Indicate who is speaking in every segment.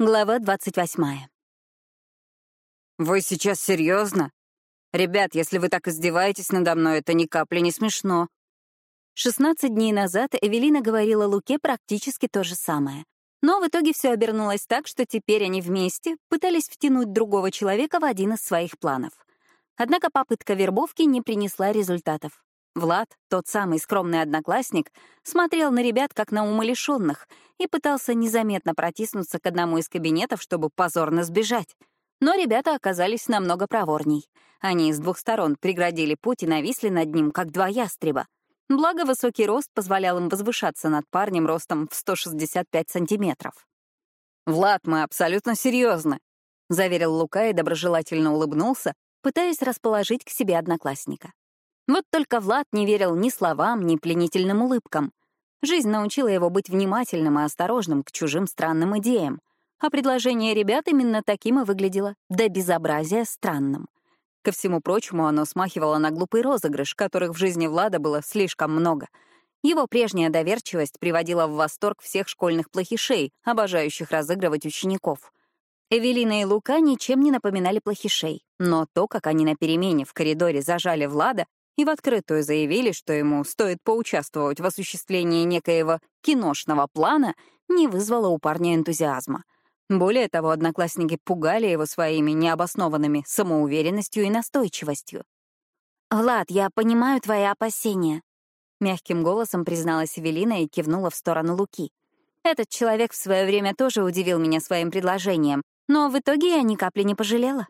Speaker 1: Глава 28.
Speaker 2: «Вы сейчас серьезно? Ребят, если вы так издеваетесь надо мной, это ни капли не смешно».
Speaker 1: 16 дней назад Эвелина говорила Луке практически то же самое. Но в итоге все обернулось так, что теперь они вместе пытались втянуть другого человека в один из своих планов. Однако попытка вербовки не принесла результатов. Влад, тот самый скромный одноклассник, смотрел на ребят как на умалишенных и пытался незаметно протиснуться к одному из кабинетов, чтобы позорно сбежать. Но ребята оказались намного проворней. Они с двух сторон преградили путь и нависли над ним, как два ястреба. Благо, высокий рост позволял им возвышаться над парнем ростом в 165 сантиметров.
Speaker 2: «Влад, мы абсолютно серьезно», — заверил Лука и доброжелательно улыбнулся, пытаясь расположить к себе одноклассника. Вот только Влад не верил ни словам, ни пленительным улыбкам. Жизнь научила его быть внимательным и осторожным к чужим странным идеям. А предложение ребят именно таким и выглядело, до безобразия странным. Ко всему прочему, оно смахивало на глупый розыгрыш, которых в жизни Влада было слишком много. Его прежняя доверчивость приводила в восторг всех школьных плохишей, обожающих разыгрывать учеников. Эвелина и Лука ничем не напоминали плохишей, но то, как они на перемене в коридоре зажали Влада, и в открытую заявили, что ему стоит поучаствовать в осуществлении некоего киношного плана, не вызвало у парня энтузиазма. Более того, одноклассники пугали его своими необоснованными самоуверенностью и настойчивостью.
Speaker 1: «Влад, я понимаю твои опасения», — мягким голосом призналась Эвелина и кивнула в сторону Луки. «Этот человек в свое время тоже удивил меня своим предложением, но в итоге я ни капли не пожалела».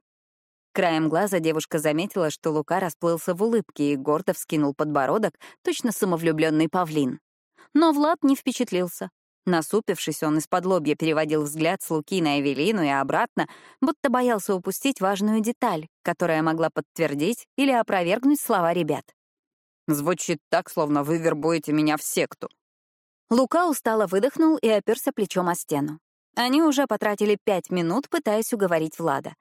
Speaker 1: Краем глаза девушка заметила, что Лука расплылся в улыбке и гордо вскинул подбородок, точно самовлюбленный павлин. Но Влад не впечатлился. Насупившись, он из-под лобья переводил взгляд с Луки на Эвелину и обратно, будто боялся упустить важную деталь, которая могла подтвердить или опровергнуть слова ребят.
Speaker 2: «Звучит так, словно вы вербуете меня в секту».
Speaker 1: Лука устало выдохнул и оперся плечом о стену. Они уже потратили пять минут, пытаясь уговорить Влада.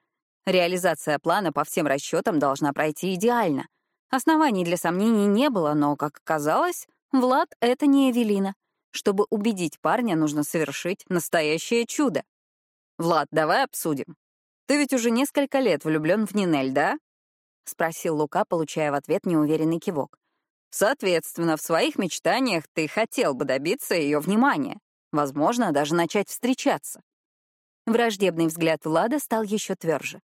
Speaker 1: Реализация плана по всем расчетам должна пройти идеально. Оснований для сомнений не было, но, как оказалось, Влад — это не Эвелина. Чтобы убедить парня, нужно совершить настоящее чудо.
Speaker 2: «Влад, давай обсудим. Ты ведь уже несколько лет влюблен в Нинель, да?» — спросил Лука, получая в ответ неуверенный кивок. «Соответственно, в своих мечтаниях ты хотел бы добиться ее внимания. Возможно, даже начать встречаться».
Speaker 1: Враждебный взгляд Влада стал еще тверже.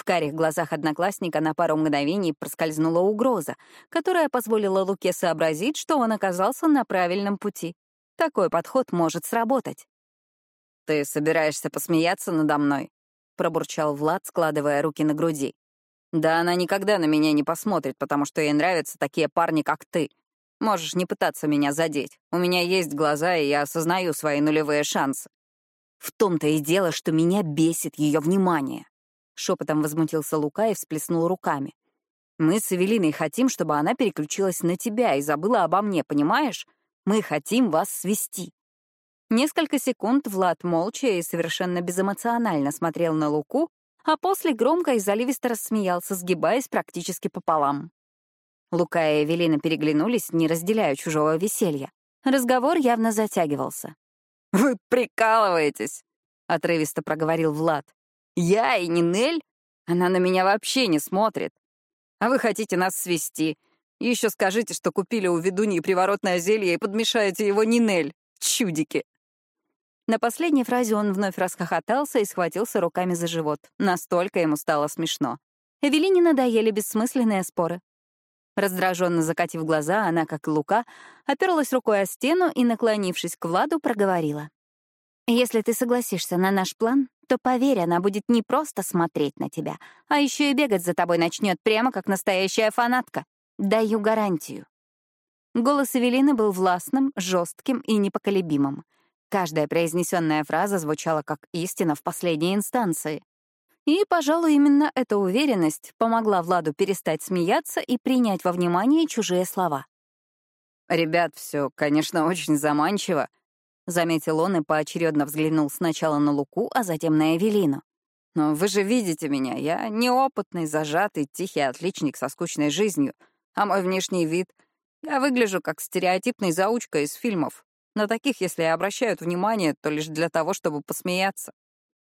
Speaker 1: В карих глазах одноклассника на пару мгновений проскользнула угроза, которая позволила Луке сообразить, что он оказался на правильном пути. Такой подход может сработать.
Speaker 2: «Ты собираешься посмеяться надо мной?» — пробурчал Влад, складывая руки на груди. «Да она никогда на меня не посмотрит, потому что ей нравятся такие парни, как ты. Можешь не пытаться меня задеть. У меня есть глаза, и я осознаю свои нулевые шансы.
Speaker 1: В том-то и дело, что меня бесит ее внимание. Шепотом возмутился Лука и всплеснул руками.
Speaker 2: «Мы с Эвелиной хотим, чтобы она переключилась на тебя и забыла обо мне, понимаешь? Мы хотим вас свести».
Speaker 1: Несколько секунд Влад молча и совершенно безэмоционально смотрел на Луку, а после громко и заливисто рассмеялся, сгибаясь практически пополам. Лука и Эвелина переглянулись, не разделяя чужого веселья. Разговор явно затягивался.
Speaker 2: «Вы прикалываетесь!» — отрывисто проговорил Влад. Я и Нинель? Она на меня вообще не смотрит. А вы хотите нас свести. Еще скажите, что купили у ведуньи приворотное зелье и подмешаете его Нинель. Чудики.
Speaker 1: На последней фразе он вновь расхохотался и схватился руками за живот. Настолько ему стало смешно. Эвелине надоели бессмысленные споры. Раздраженно закатив глаза, она, как и Лука, оперлась рукой о стену и, наклонившись к Владу, проговорила. «Если ты согласишься на наш план, то, поверь, она будет не просто смотреть на тебя, а еще и бегать за тобой начнет прямо как настоящая фанатка. Даю гарантию. Голос Эвелины был властным, жестким и непоколебимым. Каждая произнесенная фраза звучала как истина в последней инстанции. И, пожалуй, именно эта уверенность помогла Владу перестать смеяться и принять во внимание чужие слова.
Speaker 2: «Ребят, все, конечно, очень заманчиво», заметил он и поочередно взглянул сначала на Луку, а затем на Эвелину. «Но вы же видите меня, я неопытный, зажатый, тихий отличник со скучной жизнью, а мой внешний вид... Я выгляжу как стереотипный заучка из фильмов. На таких, если и обращают внимание, то лишь для того, чтобы посмеяться.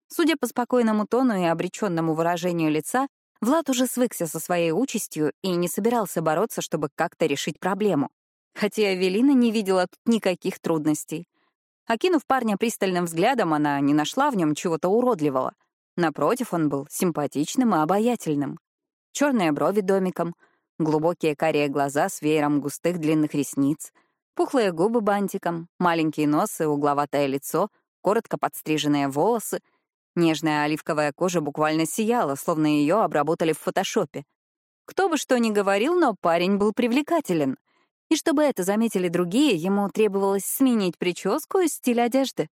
Speaker 1: Судя по спокойному тону и обреченному выражению лица, Влад уже свыкся со своей участью и не собирался бороться, чтобы как-то решить проблему. Хотя Эвелина не видела тут никаких трудностей. Окинув парня пристальным взглядом, она не нашла в нем чего-то уродливого. Напротив, он был симпатичным и обаятельным. Черные брови домиком, глубокие карие глаза с веером густых длинных ресниц, пухлые губы бантиком, маленький нос и угловатое лицо, коротко подстриженные волосы — Нежная оливковая кожа буквально сияла, словно ее обработали в фотошопе. Кто бы что ни говорил, но парень был привлекателен. И чтобы это заметили другие, ему требовалось сменить прическу и стиль одежды.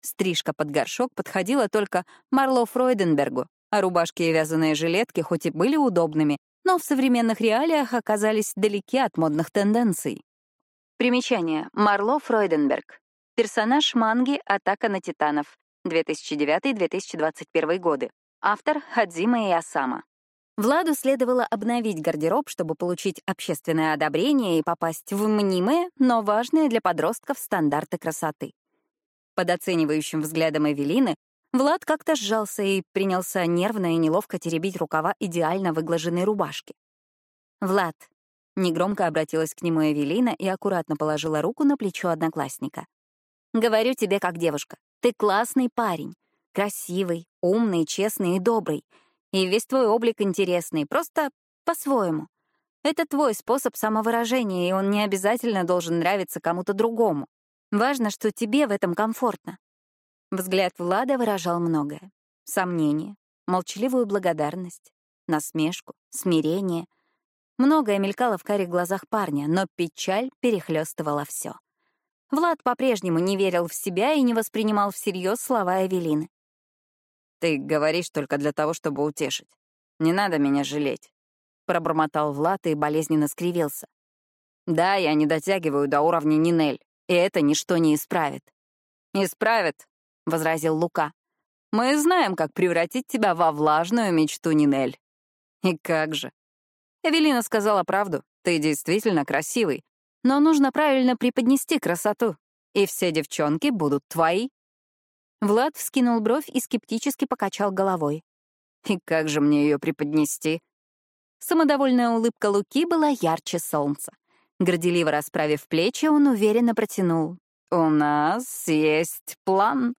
Speaker 1: Стрижка под горшок подходила только Марло Фройденбергу, а рубашки и вязаные жилетки хоть и были удобными, но в современных реалиях оказались далеки от модных тенденций. Примечание. Марло Фройденберг. Персонаж манги «Атака на титанов». 2009-2021 годы. Автор Хадзима и Асама. Владу следовало обновить гардероб, чтобы получить общественное одобрение и попасть в мнимые, но важные для подростков стандарты красоты. Под оценивающим взглядом Эвелины Влад как-то сжался и принялся нервно и неловко теребить рукава идеально выглаженной рубашки. «Влад», — негромко обратилась к нему Эвелина и аккуратно положила руку на плечо одноклассника. «Говорю тебе как девушка. Ты классный парень. Красивый, умный, честный и добрый. И весь твой облик интересный, просто по-своему. Это твой способ самовыражения, и он не обязательно должен нравиться кому-то другому. Важно, что тебе в этом комфортно. Взгляд Влада выражал многое. Сомнение, молчаливую благодарность, насмешку, смирение. Многое мелькало в карих глазах парня, но печаль перехлестывала все. Влад по-прежнему не верил в себя и не воспринимал всерьез слова Эвелины.
Speaker 2: «Ты говоришь только для того, чтобы утешить. Не надо меня жалеть», — пробормотал Влад и болезненно скривился. «Да, я не дотягиваю до уровня Нинель, и это ничто не исправит».
Speaker 1: «Исправит», — возразил Лука. «Мы знаем, как превратить тебя во влажную мечту Нинель». «И как же?» Эвелина сказала правду. Ты действительно красивый, но нужно правильно преподнести красоту, и все девчонки будут твои. Влад вскинул бровь и скептически покачал головой. И как же мне ее преподнести? Самодовольная улыбка Луки была ярче солнца. Горделиво расправив плечи, он уверенно протянул. «У нас есть план».